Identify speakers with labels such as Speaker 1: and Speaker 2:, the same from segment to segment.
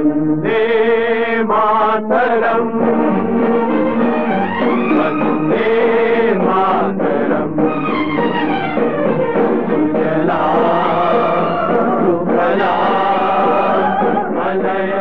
Speaker 1: Vande Mataram. Vande Mataram. Suphala Malay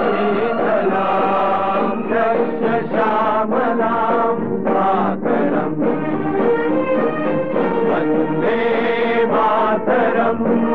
Speaker 1: Sheetla श्यामलां Mataram. Vande Mataram